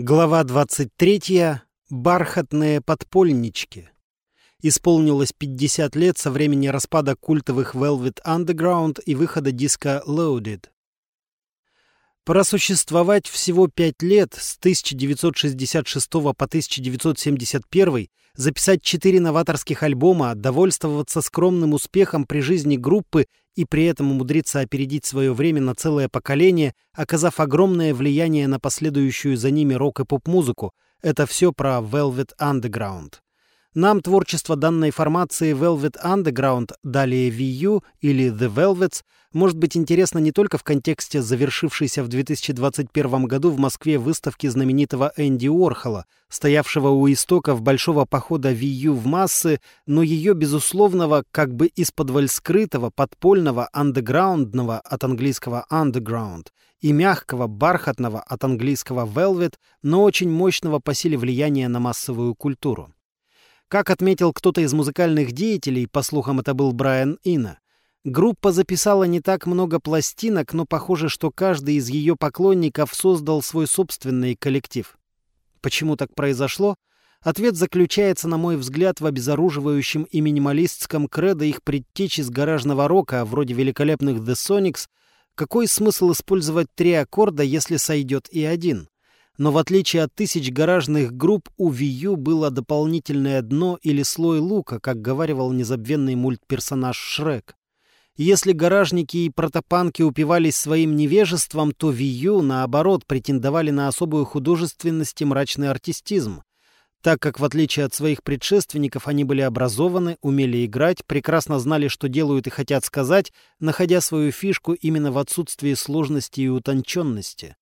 Глава 23. Бархатные подпольнички. Исполнилось 50 лет со времени распада культовых Velvet Underground и выхода диска Loaded. Просуществовать всего пять лет с 1966 по 1971, записать четыре новаторских альбома, довольствоваться скромным успехом при жизни группы и при этом умудриться опередить свое время на целое поколение, оказав огромное влияние на последующую за ними рок- и поп-музыку. Это все про Velvet Underground. Нам творчество данной формации Velvet Underground, далее VU или The Velvets, может быть интересно не только в контексте завершившейся в 2021 году в Москве выставки знаменитого Энди Уорхола, стоявшего у истоков большого похода VU в массы, но ее безусловного, как бы из-под скрытого, подпольного, андеграундного от английского underground и мягкого, бархатного от английского velvet, но очень мощного по силе влияния на массовую культуру. Как отметил кто-то из музыкальных деятелей, по слухам это был Брайан Ина, группа записала не так много пластинок, но похоже, что каждый из ее поклонников создал свой собственный коллектив. Почему так произошло? Ответ заключается, на мой взгляд, в обезоруживающем и минималистском кредо их предтечи из гаражного рока, вроде великолепных The Sonics. Какой смысл использовать три аккорда, если сойдет и один? Но в отличие от тысяч гаражных групп у Вию было дополнительное дно или слой лука, как говаривал незабвенный мультперсонаж Шрек. Если гаражники и протопанки упивались своим невежеством, то Вию, наоборот, претендовали на особую художественность и мрачный артистизм. Так как, в отличие от своих предшественников, они были образованы, умели играть, прекрасно знали, что делают и хотят сказать, находя свою фишку именно в отсутствии сложности и утонченности.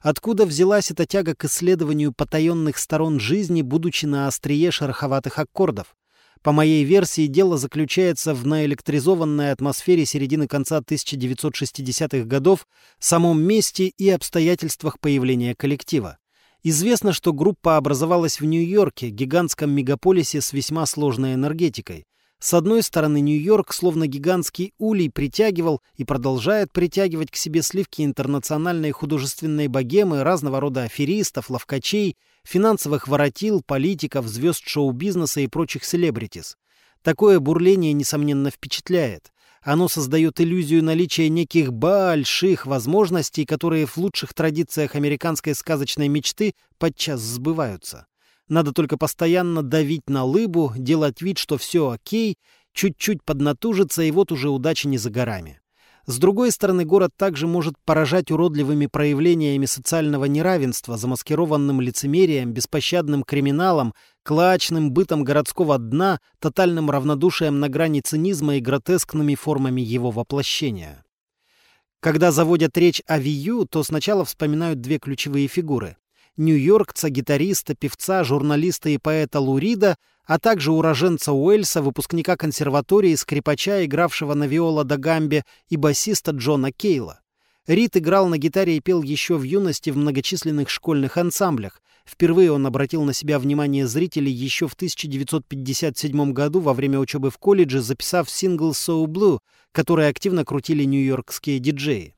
Откуда взялась эта тяга к исследованию потаенных сторон жизни, будучи на острие шероховатых аккордов? По моей версии, дело заключается в наэлектризованной атмосфере середины-конца 1960-х годов, самом месте и обстоятельствах появления коллектива. Известно, что группа образовалась в Нью-Йорке, гигантском мегаполисе с весьма сложной энергетикой. С одной стороны, Нью-Йорк, словно гигантский улей, притягивал и продолжает притягивать к себе сливки интернациональной художественной богемы, разного рода аферистов, ловкачей, финансовых воротил, политиков, звезд шоу-бизнеса и прочих селебритис. Такое бурление, несомненно, впечатляет. Оно создает иллюзию наличия неких больших возможностей, которые в лучших традициях американской сказочной мечты подчас сбываются. Надо только постоянно давить на лыбу, делать вид, что все окей, чуть-чуть поднатужиться, и вот уже удача не за горами. С другой стороны, город также может поражать уродливыми проявлениями социального неравенства, замаскированным лицемерием, беспощадным криминалом, клачным бытом городского дна, тотальным равнодушием на грани цинизма и гротескными формами его воплощения. Когда заводят речь о Вию, то сначала вспоминают две ключевые фигуры нью-йоркца, гитариста, певца, журналиста и поэта Лурида, а также уроженца Уэльса, выпускника консерватории, скрипача, игравшего на виола да гамбе, и басиста Джона Кейла. Рид играл на гитаре и пел еще в юности в многочисленных школьных ансамблях. Впервые он обратил на себя внимание зрителей еще в 1957 году во время учебы в колледже, записав сингл «So Blue», который активно крутили нью-йоркские диджеи.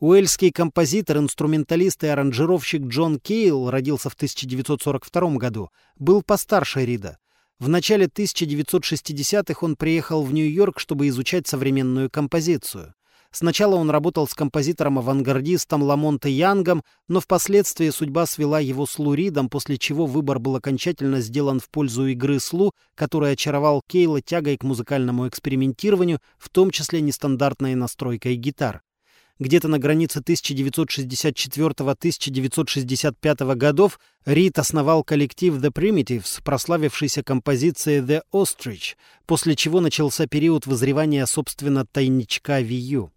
Уэльский композитор, инструменталист и аранжировщик Джон Кейл родился в 1942 году, был постарше Рида. В начале 1960-х он приехал в Нью-Йорк, чтобы изучать современную композицию. Сначала он работал с композитором-авангардистом Ламонте Янгом, но впоследствии судьба свела его с Лу Ридом, после чего выбор был окончательно сделан в пользу игры с Лу, который очаровал Кейла тягой к музыкальному экспериментированию, в том числе нестандартной настройкой гитар где-то на границе 1964-1965 годов Рид основал коллектив The Primitives, прославившийся композицией The Ostrich, после чего начался период вызревания, собственно, тайничка Вию.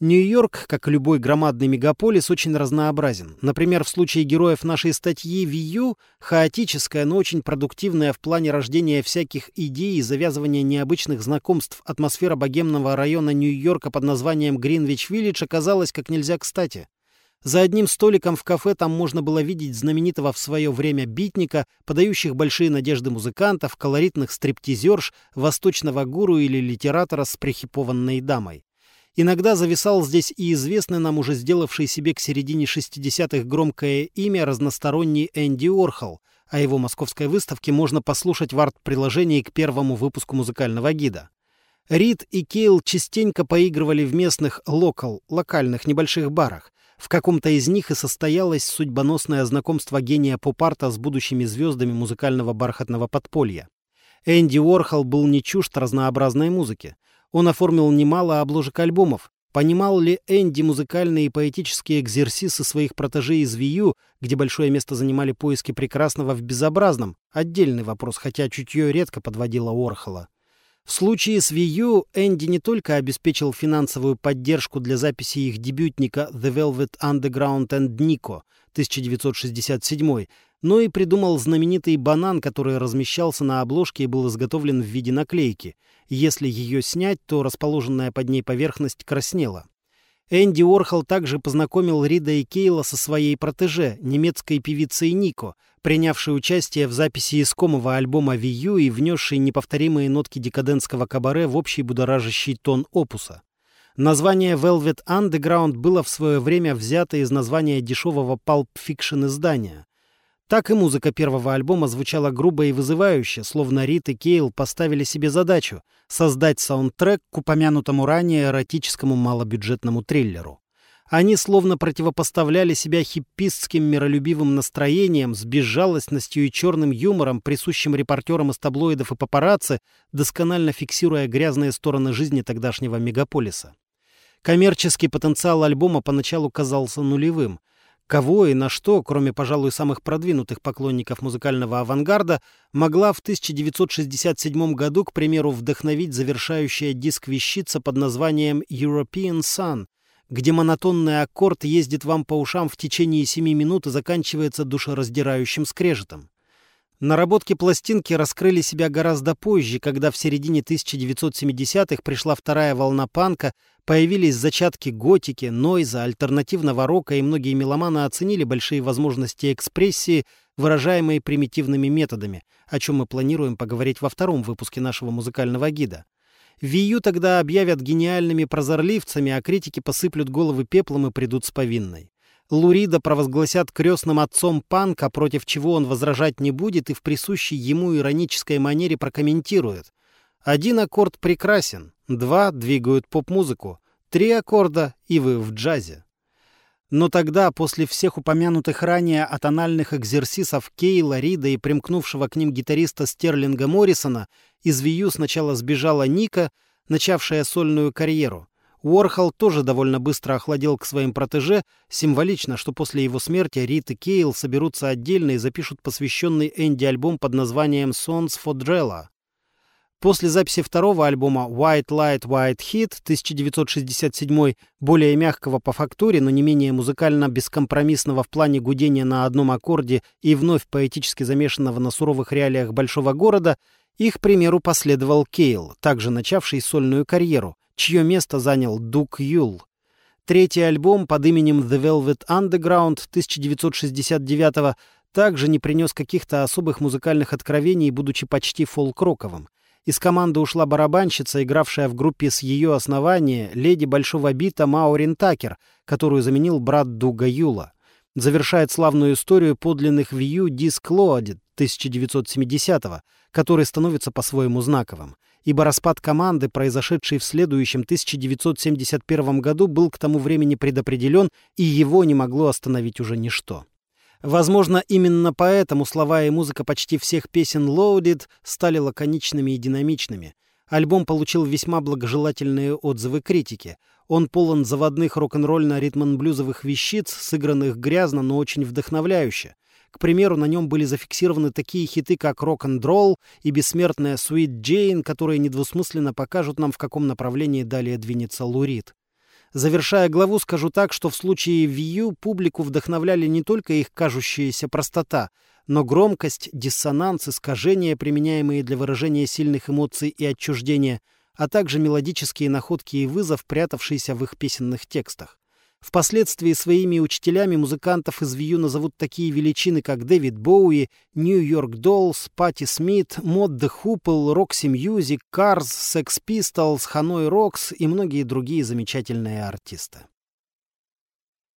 Нью-Йорк, как любой громадный мегаполис, очень разнообразен. Например, в случае героев нашей статьи «Вию» хаотическая, но очень продуктивная в плане рождения всяких идей и завязывания необычных знакомств атмосфера богемного района Нью-Йорка под названием Гринвич-Виллидж оказалась как нельзя кстати. За одним столиком в кафе там можно было видеть знаменитого в свое время битника, подающих большие надежды музыкантов, колоритных стриптизерш, восточного гуру или литератора с прихипованной дамой. Иногда зависал здесь и известный нам уже сделавший себе к середине 60-х громкое имя разносторонний Энди Орхол, а его московской выставке можно послушать в арт-приложении к первому выпуску музыкального гида. Рид и Кейл частенько поигрывали в местных локал, локальных небольших барах. В каком-то из них и состоялось судьбоносное знакомство гения поп-арта с будущими звездами музыкального бархатного подполья. Энди Уорхол был не чужд разнообразной музыки. Он оформил немало обложек альбомов. Понимал ли Энди музыкальные и поэтические экзерсисы своих протежей из Вию, где большое место занимали поиски прекрасного в безобразном? Отдельный вопрос, хотя чутье редко подводило Уорхола. В случае с U Энди не только обеспечил финансовую поддержку для записи их дебютника The Velvet Underground and Nico 1967, но и придумал знаменитый банан, который размещался на обложке и был изготовлен в виде наклейки. Если ее снять, то расположенная под ней поверхность краснела. Энди Уорхол также познакомил Рида и Кейла со своей протеже, немецкой певицей Нико, принявшей участие в записи искомого альбома Вию и внесшей неповторимые нотки декадентского кабаре в общий будоражащий тон опуса. Название Velvet Underground было в свое время взято из названия дешевого pulp fiction издания. Так и музыка первого альбома звучала грубо и вызывающе, словно Рид и Кейл поставили себе задачу — создать саундтрек к упомянутому ранее эротическому малобюджетному триллеру. Они словно противопоставляли себя хиппистским миролюбивым настроениям с безжалостностью и черным юмором, присущим репортерам из таблоидов и папарацци, досконально фиксируя грязные стороны жизни тогдашнего мегаполиса. Коммерческий потенциал альбома поначалу казался нулевым. Кого и на что, кроме, пожалуй, самых продвинутых поклонников музыкального авангарда, могла в 1967 году, к примеру, вдохновить завершающая диск вещица под названием «European Sun», где монотонный аккорд ездит вам по ушам в течение семи минут и заканчивается душераздирающим скрежетом. Наработки пластинки раскрыли себя гораздо позже, когда в середине 1970-х пришла вторая волна панка, появились зачатки готики, нойза, альтернативного рока, и многие меломаны оценили большие возможности экспрессии, выражаемые примитивными методами, о чем мы планируем поговорить во втором выпуске нашего музыкального гида. Вию тогда объявят гениальными прозорливцами, а критики посыплют головы пеплом и придут с повинной. Лурида провозгласят крестным отцом панка, против чего он возражать не будет и в присущей ему иронической манере прокомментирует. Один аккорд прекрасен, два двигают поп-музыку, три аккорда и вы в джазе. Но тогда, после всех упомянутых ранее атональных экзерсисов Кейла, Рида и примкнувшего к ним гитариста Стерлинга Моррисона, из Вию сначала сбежала Ника, начавшая сольную карьеру. Уорхол тоже довольно быстро охладел к своим протеже, символично, что после его смерти Рит и Кейл соберутся отдельно и запишут посвященный Энди альбом под названием «Songs for Drella». После записи второго альбома White Light White Hit 1967, более мягкого по фактуре, но не менее музыкально бескомпромиссного в плане гудения на одном аккорде и вновь поэтически замешанного на суровых реалиях большого города, их примеру последовал Кейл, также начавший сольную карьеру чье место занял Дук Юл. Третий альбом под именем The Velvet Underground 1969 также не принес каких-то особых музыкальных откровений, будучи почти фолк-роковым. Из команды ушла барабанщица, игравшая в группе с ее основания, леди большого бита Маурин Такер, которую заменил брат Дуга Юла. Завершает славную историю подлинных Вью диск Лоадит 1970-го, который становится по-своему знаковым ибо распад команды, произошедший в следующем 1971 году, был к тому времени предопределен, и его не могло остановить уже ничто. Возможно, именно поэтому слова и музыка почти всех песен Loaded стали лаконичными и динамичными. Альбом получил весьма благожелательные отзывы критики. Он полон заводных рок-н-ролльно-ритман-блюзовых вещиц, сыгранных грязно, но очень вдохновляюще. К примеру, на нем были зафиксированы такие хиты, как «Рок-н-дролл» и бессмертная «Sweet Jane», которые недвусмысленно покажут нам, в каком направлении далее двинется Лурид. Завершая главу, скажу так, что в случае Вью публику вдохновляли не только их кажущаяся простота, но громкость, диссонанс, искажения, применяемые для выражения сильных эмоций и отчуждения, а также мелодические находки и вызов, прятавшиеся в их песенных текстах. Впоследствии своими учителями музыкантов из VU назовут такие величины, как Дэвид Боуи, New York Dolls, Патти Смит, Mott the Hoople, Roxy Music, Cars, Sex Pistols, Hanoi Rocks и многие другие замечательные артисты.